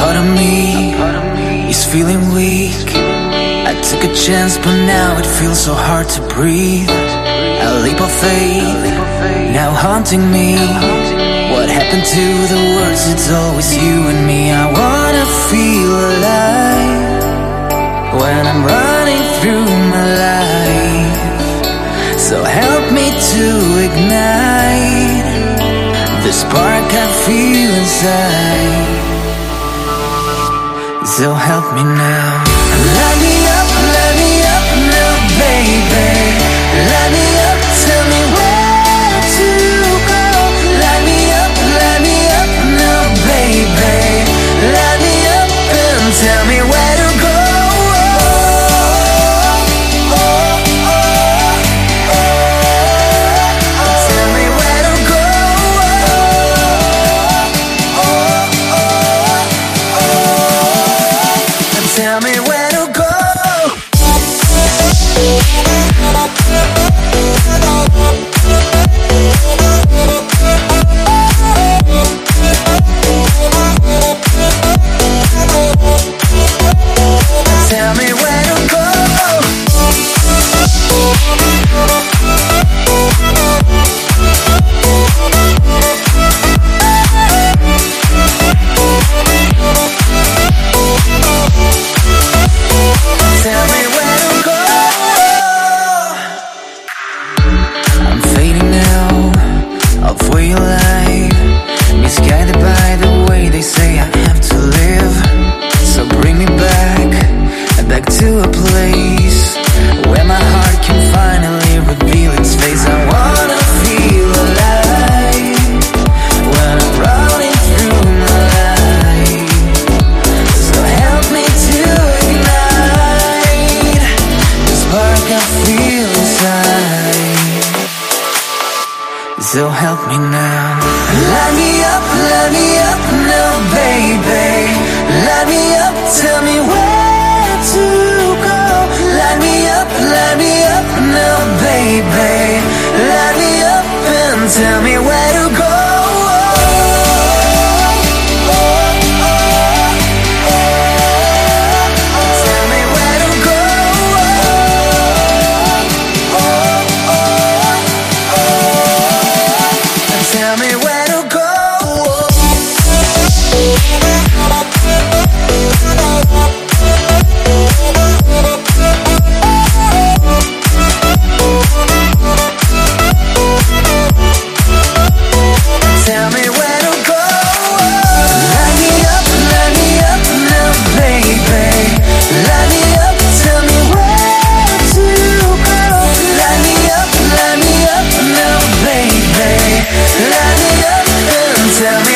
part of me is feeling weak. I took a chance, but now it feels so hard to breathe. A leap of faith, now haunting me. What happened to the words? It's always you and me. I wanna feel alive when I'm running through my life. So help me to ignite the spark I feel inside. So help me now. Light me up, light me up now, baby. Light me Tell to a place where my heart can finally reveal its face. I wanna feel alive when I'm running through my life. So help me to ignite the spark I feel inside. So help me now. Light me up, light me up now, baby. Light tell me